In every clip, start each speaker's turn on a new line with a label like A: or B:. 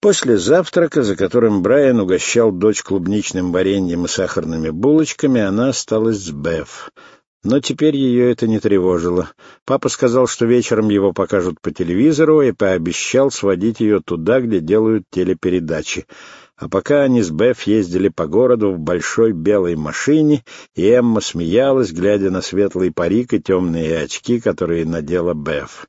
A: После завтрака, за которым Брайан угощал дочь клубничным вареньем и сахарными булочками, она осталась с Беф. Но теперь ее это не тревожило. Папа сказал, что вечером его покажут по телевизору, и пообещал сводить ее туда, где делают телепередачи. А пока они с Беф ездили по городу в большой белой машине, и Эмма смеялась, глядя на светлый парик и темные очки, которые надела Беф.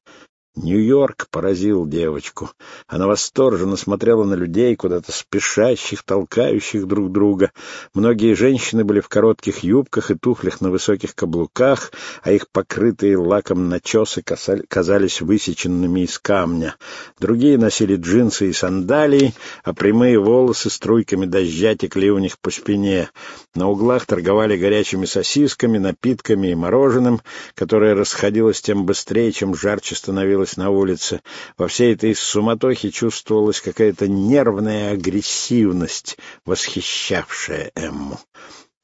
A: Нью-Йорк поразил девочку. Она восторженно смотрела на людей, куда-то спешащих, толкающих друг друга. Многие женщины были в коротких юбках и туфлях на высоких каблуках, а их покрытые лаком начесы казались высеченными из камня. Другие носили джинсы и сандалии, а прямые волосы струйками дождя текли у них по спине. На углах торговали горячими сосисками, напитками и мороженым, которое расходилось тем быстрее, чем жарче становилось находилась на улице. Во всей этой суматохе чувствовалась какая-то нервная агрессивность, восхищавшая Эмму.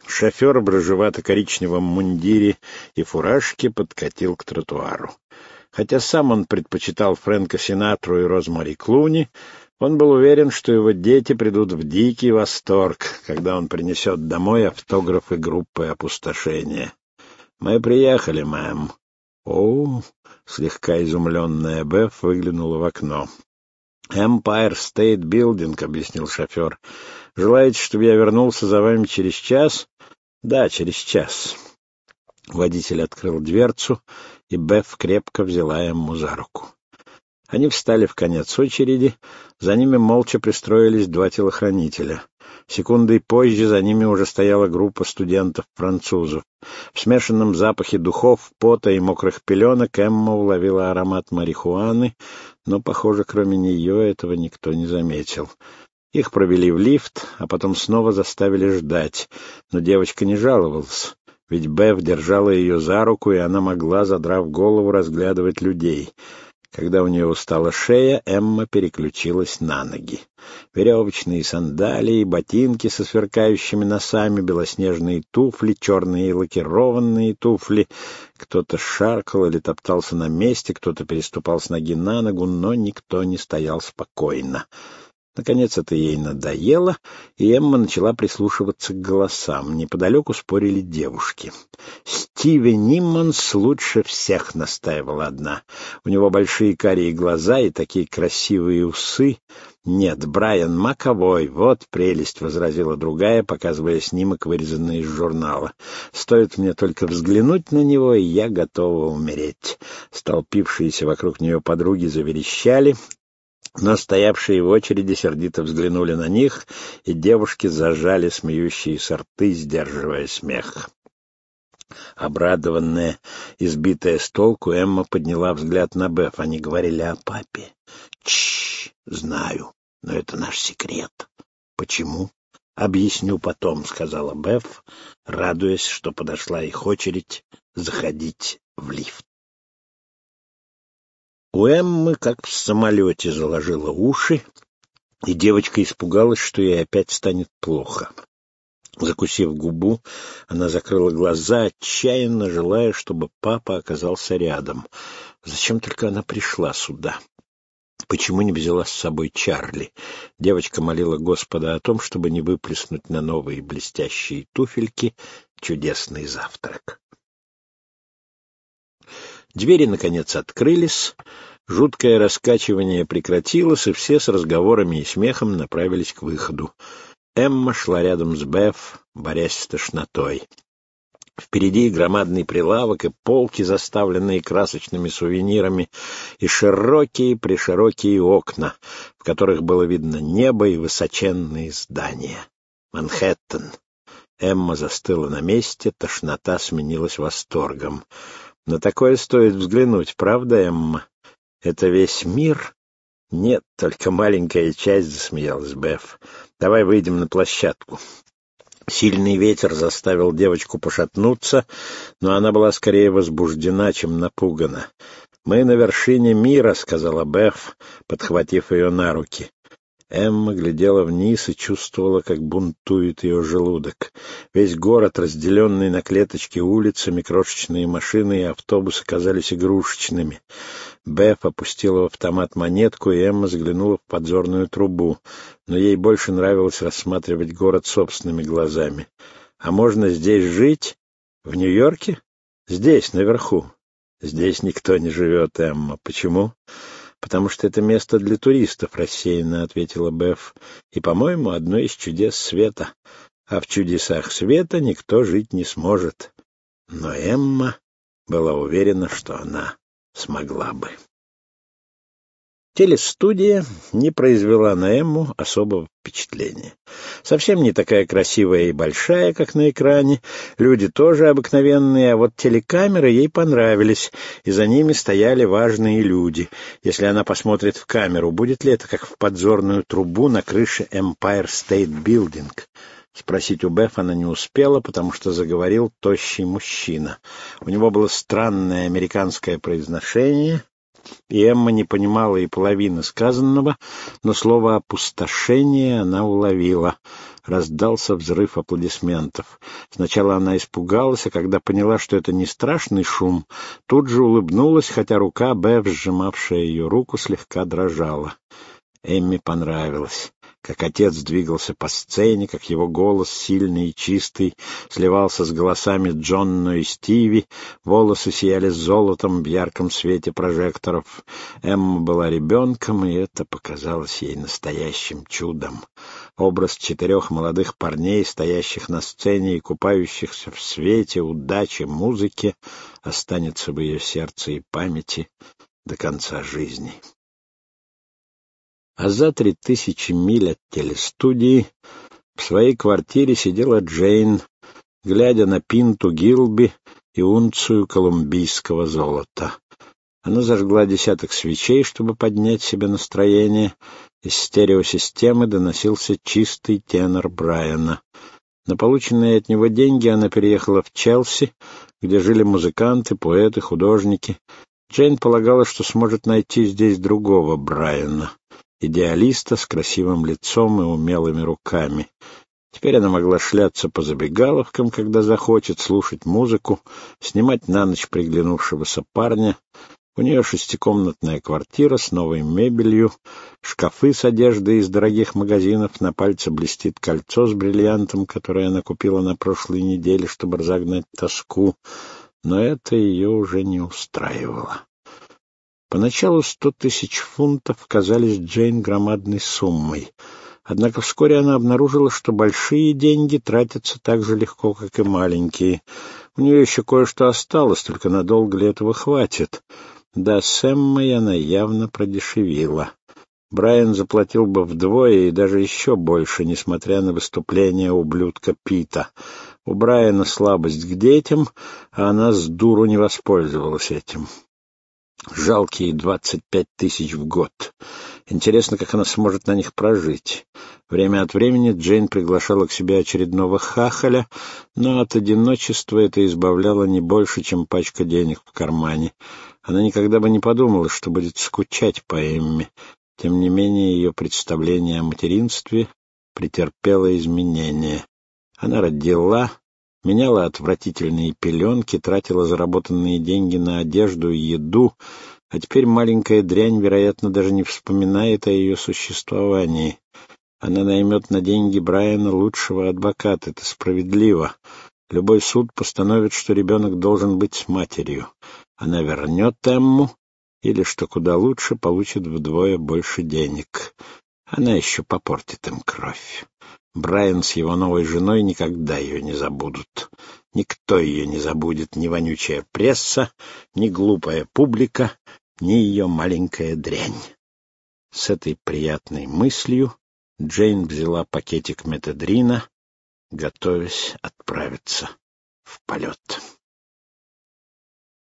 A: Шофер в рыжевато-коричневом мундире и фуражке подкатил к тротуару. Хотя сам он предпочитал Фрэнка Синатру и Розмари Клуни, он был уверен, что его дети придут в дикий восторг, когда он принесет домой автографы группы опустошения. «Мы приехали, мэм». «О, Слегка изумленная Беф выглянула в окно. «Empire State Building», — объяснил шофер. «Желаете, чтобы я вернулся за вами через час?» «Да, через час». Водитель открыл дверцу, и Беф крепко взяла ему за руку. Они встали в конец очереди, за ними молча пристроились два телохранителя. Секундой позже за ними уже стояла группа студентов-французов. В смешанном запахе духов, пота и мокрых пеленок Эмма уловила аромат марихуаны, но, похоже, кроме нее этого никто не заметил. Их провели в лифт, а потом снова заставили ждать. Но девочка не жаловалась, ведь Бев держала ее за руку, и она могла, задрав голову, разглядывать людей — когда у нее устала шея, Эмма переключилась на ноги. Веревочные сандалии, ботинки со сверкающими носами, белоснежные туфли, черные лакированные туфли. Кто-то шаркал или топтался на месте, кто-то переступал с ноги на ногу, но никто не стоял спокойно. Наконец это ей надоело, и Эмма начала прислушиваться к голосам. Неподалеку спорили девушки. «Стиви Нимманс лучше всех», — настаивала одна. «У него большие карие глаза и такие красивые усы». «Нет, Брайан Маковой, вот прелесть», — возразила другая, показывая снимок, вырезанный из журнала. «Стоит мне только взглянуть на него, и я готова умереть». Столпившиеся вокруг нее подруги заверещали, но стоявшие в очереди сердито взглянули на них, и девушки зажали смеющиеся рты, сдерживая смех. Обрадованная, избитая с толку, Эмма подняла взгляд на Беф. Они говорили о папе. Чш, знаю, но это наш секрет. Почему? Объясню потом, сказала Беф, радуясь, что подошла их очередь заходить в лифт. У Эммы, как в самолете, заложила уши, и девочка испугалась, что ей опять станет плохо. Закусив губу, она закрыла глаза, отчаянно желая, чтобы папа оказался рядом. Зачем только она пришла сюда? Почему не взяла с собой Чарли? Девочка молила Господа о том, чтобы не выплеснуть на новые блестящие туфельки чудесный завтрак. Двери, наконец, открылись, жуткое раскачивание прекратилось, и все с разговорами и смехом направились к выходу. Эмма шла рядом с Беф, борясь с тошнотой. Впереди громадный прилавок и полки, заставленные красочными сувенирами, и широкие-приширокие окна, в которых было видно небо и высоченные здания. Манхэттен. Эмма застыла на месте, тошнота сменилась восторгом. На такое стоит взглянуть, правда, Эмма? Это весь мир? Нет, только маленькая часть, засмеялась Беф. Давай выйдем на площадку. Сильный ветер заставил девочку пошатнуться, но она была скорее возбуждена, чем напугана. «Мы на вершине мира», — сказала Беф, подхватив ее на руки. Эмма глядела вниз и чувствовала, как бунтует ее желудок. Весь город, разделенный на клеточки улицами, крошечные машины и автобусы казались игрушечными. Беф опустила в автомат монетку, и Эмма заглянула в подзорную трубу. Но ей больше нравилось рассматривать город собственными глазами. «А можно здесь жить? В Нью-Йорке? Здесь, наверху?» «Здесь никто не живет, Эмма. Почему?» Потому что это место для туристов, — рассеянно ответила Беф, — и, по-моему, одно из чудес света. А в чудесах света никто жить не сможет. Но Эмма была уверена, что она смогла бы. Телестудия не произвела на Эмму особого впечатления. Совсем не такая красивая и большая, как на экране. Люди тоже обыкновенные, а вот телекамеры ей понравились, и за ними стояли важные люди. Если она посмотрит в камеру, будет ли это как в подзорную трубу на крыше Empire State Building? Спросить у Беф она не успела, потому что заговорил тощий мужчина. У него было странное американское произношение — и Эмма не понимала и половины сказанного, но слово «опустошение» она уловила. Раздался взрыв аплодисментов. Сначала она испугалась, а когда поняла, что это не страшный шум, тут же улыбнулась, хотя рука Бев, сжимавшая ее руку, слегка дрожала. Эмме понравилось как отец двигался по сцене, как его голос, сильный и чистый, сливался с голосами Джонна и Стиви, волосы сияли золотом в ярком свете прожекторов. Эмма была ребенком, и это показалось ей настоящим чудом. Образ четырех молодых парней, стоящих на сцене и купающихся в свете, удаче, музыке, останется в ее сердце и памяти до конца жизни а за три тысячи миль от телестудии в своей квартире сидела Джейн, глядя на пинту Гилби и унцию колумбийского золота. Она зажгла десяток свечей, чтобы поднять себе настроение. Из стереосистемы доносился чистый тенор Брайана. На полученные от него деньги она переехала в Челси, где жили музыканты, поэты, художники. Джейн полагала, что сможет найти здесь другого Брайана идеалиста с красивым лицом и умелыми руками. Теперь она могла шляться по забегаловкам, когда захочет, слушать музыку, снимать на ночь приглянувшегося парня. У нее шестикомнатная квартира с новой мебелью, шкафы с одеждой из дорогих магазинов, на пальце блестит кольцо с бриллиантом, которое она купила на прошлой неделе, чтобы разогнать тоску, но это ее уже не устраивало. Поначалу сто тысяч фунтов казались Джейн громадной суммой. Однако вскоре она обнаружила, что большие деньги тратятся так же легко, как и маленькие. У нее еще кое-что осталось, только надолго ли этого хватит. Да, с Эммой она явно продешевила. Брайан заплатил бы вдвое и даже еще больше, несмотря на выступление ублюдка Пита. У Брайана слабость к детям, а она с дуру не воспользовалась этим. Жалкие двадцать пять тысяч в год. Интересно, как она сможет на них прожить. Время от времени Джейн приглашала к себе очередного хахаля, но от одиночества это избавляло не больше, чем пачка денег в кармане. Она никогда бы не подумала, что будет скучать по Эмме. Тем не менее, ее представление о материнстве претерпело изменения. Она родила, меняла отвратительные пеленки, тратила заработанные деньги на одежду и еду, а теперь маленькая дрянь, вероятно, даже не вспоминает о ее существовании. Она наймет на деньги Брайана лучшего адвоката. Это справедливо. Любой суд постановит, что ребенок должен быть с матерью. Она вернет Эмму или, что куда лучше, получит вдвое больше денег. Она еще попортит им кровь. Брайан с его новой женой никогда ее не забудут. Никто ее не забудет, ни вонючая пресса, ни глупая публика, ни ее маленькая дрянь. С этой приятной мыслью Джейн взяла пакетик метадрина, готовясь отправиться в полет.